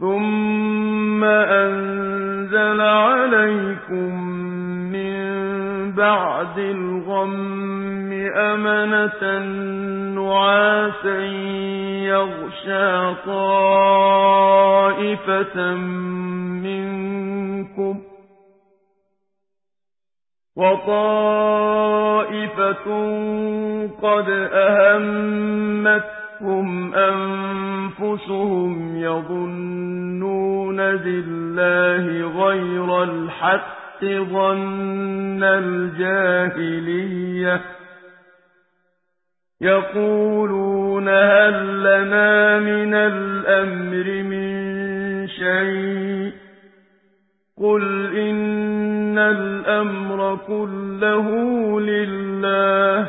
ثُمَّ أَنزَلَ عَلَيْكُم مِّن بَعْدِ الْغَمِّ أَمَنَةً نُّعَاسًا يَغْشَىٰ طَائِفَةً مِّنكُمْ ۖ وَطَائِفَةٌ قَدْ أَهَمَّتْهُمْ أَنفُسُهُمْ بِاللَّهِ غَيْرَ الْحَقِّ ظَنَّ الْجَاهِلِيَّةِ ۖ. يَقُولُونَ هَل لَّنَا مِنَ الْأَمْرِ مِن شَيْءٍ ۗ؟ قُلْ إِنَّ الْأَمْرَ كُلَّهُ لِلَّهِ ۗ.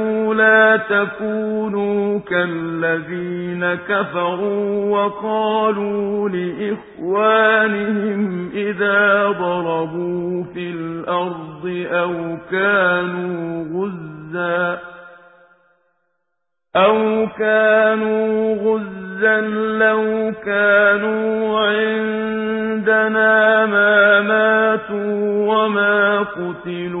تَكُونُوا كَالَّذِينَ كَفَرُوا وَقَالُوا لِإِخْوَانِهِمْ إِذَا ضَرَبُوا فِي الْأَرْضِ أَوْ كَانُوا غُزًّى أَوْ كَانُوا غُزًّى لَّوْ كَانُوا عِندَنَا مَا مَاتُوا وَمَا قُتِلُوا